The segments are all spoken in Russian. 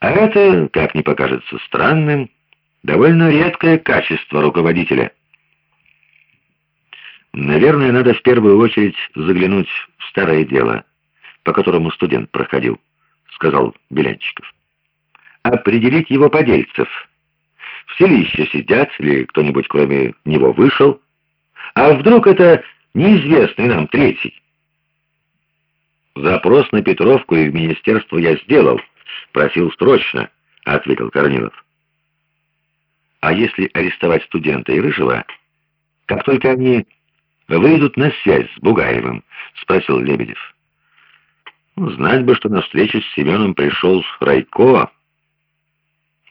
А это, как ни покажется странным, довольно редкое качество руководителя. Наверное, надо в первую очередь заглянуть в старое дело, по которому студент проходил, сказал Белянчиков. Определить его подельцев. Все ли еще сидят, или кто-нибудь кроме него вышел? А вдруг это неизвестный нам третий? Запрос на Петровку и в министерство я сделал. Просил срочно, ответил Корнилов. А если арестовать студента и Рыжего, как только они выйдут на связь с Бугаевым, спросил Лебедев. Ну, знать бы, что на встречу с Семеном пришел Райко.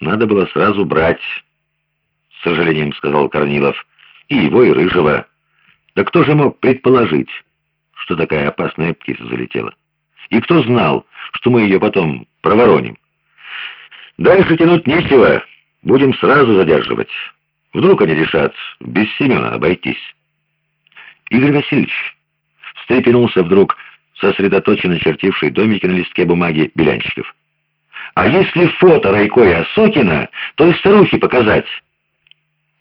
Надо было сразу брать, с сожалением сказал Корнилов, и его, и Рыжего. Да кто же мог предположить, что такая опасная птица залетела? И кто знал, что мы ее потом провороним? Дальше тянуть нечего, будем сразу задерживать. Вдруг они решат без Семена обойтись. Игорь Васильевич встрепенулся вдруг, сосредоточенно чертивший домики на листке бумаги Белянщиков. «А если фото Райко и то и старухи показать».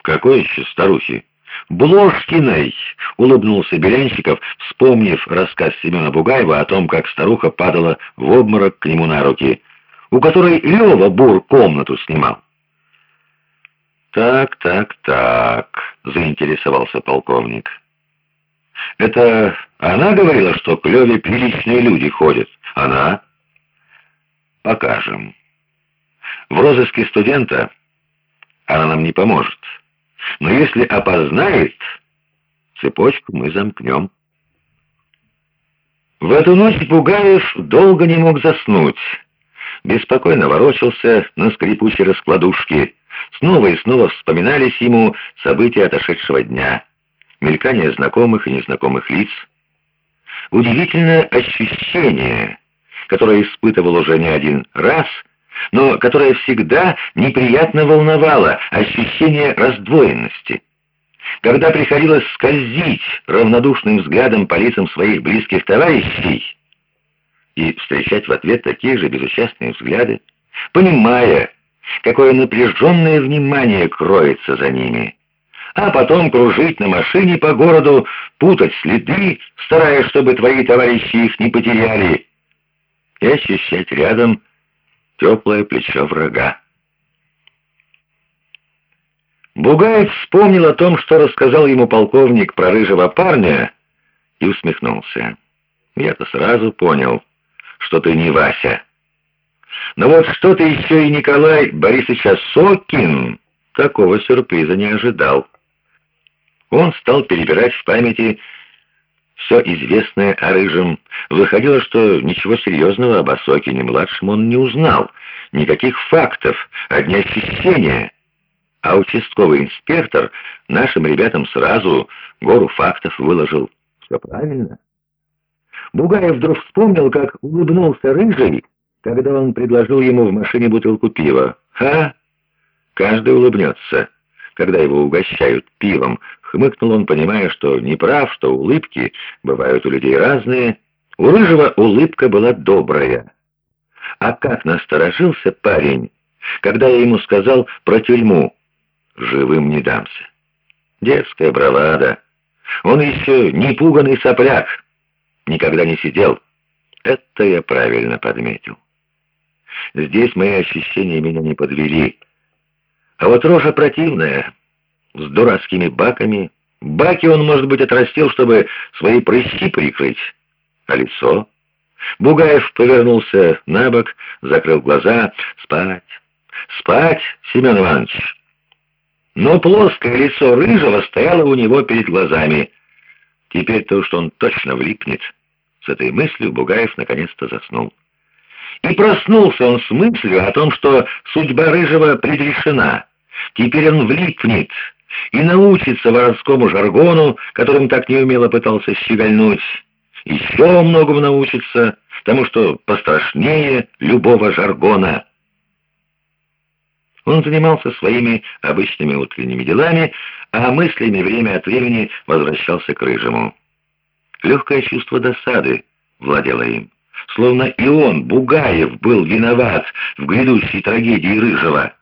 «Какой еще старухи?» «Бложкиной!» — улыбнулся Белянщиков, вспомнив рассказ Семена Бугаева о том, как старуха падала в обморок к нему на руки, у которой Лева Бур комнату снимал. «Так, так, так», — заинтересовался полковник. «Это она говорила, что к Леве приличные люди ходят? Она?» «Покажем. В розыске студента она нам не поможет». Но если опознает, цепочку мы замкнем. В эту ночь Бугаев долго не мог заснуть. Беспокойно ворочался на скрипучей раскладушке. Снова и снова вспоминались ему события отошедшего дня. Мелькание знакомых и незнакомых лиц. Удивительное ощущение, которое испытывал уже не один раз — но которое всегда неприятно волновало ощущение раздвоенности. Когда приходилось скользить равнодушным взглядом по лицам своих близких товарищей и встречать в ответ такие же безучастные взгляды, понимая, какое напряженное внимание кроется за ними, а потом кружить на машине по городу, путать следы, стараясь, чтобы твои товарищи их не потеряли, и ощущать рядом теплое плечо врага. Бугаев вспомнил о том, что рассказал ему полковник про рыжего парня, и усмехнулся. «Я-то сразу понял, что ты не Вася. Но вот что ты еще и Николай Борисович Осокин такого сюрприза не ожидал». Он стал перебирать в памяти все известное о Рыжем. Выходило, что ничего серьезного об Осокине-младшем он не узнал. Никаких фактов, одни ощущения. А участковый инспектор нашим ребятам сразу гору фактов выложил. Все правильно. Бугаев вдруг вспомнил, как улыбнулся Рыжий, когда он предложил ему в машине бутылку пива. «Ха! Каждый улыбнется» когда его угощают пивом, хмыкнул он, понимая, что не прав, что улыбки бывают у людей разные. У Рыжего улыбка была добрая. А как насторожился парень, когда я ему сказал про тюрьму. Живым не дамся. Детская бравада. Он еще не пуганный сопляк. Никогда не сидел. Это я правильно подметил. Здесь мои ощущения меня не подвели. А вот рожа противная, с дурацкими баками. Баки он, может быть, отрастил, чтобы свои прыщи прикрыть. А лицо? Бугаев повернулся на бок, закрыл глаза. Спать, спать, Семен Иванович. Но плоское лицо Рыжего стояло у него перед глазами. Теперь-то уж он точно влипнет. С этой мыслью Бугаев наконец-то заснул. И проснулся он с мыслью о том, что судьба Рыжего предрешена. Теперь он влипнет и научится воровскому жаргону, которым так неумело пытался щегольнуть. Еще многому научится, тому, что пострашнее любого жаргона. Он занимался своими обычными утренними делами, а мыслями время от времени возвращался к Рыжему. Легкое чувство досады владело им. словно и он, Бугаев, был виноват в грядущей трагедии Рыжего.